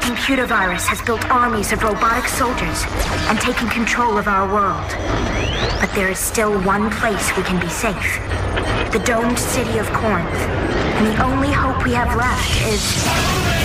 computer virus has built armies of robotic soldiers and taken control of our world. But there is still one place we can be safe. The domed city of Corinth. And the only hope we have left is...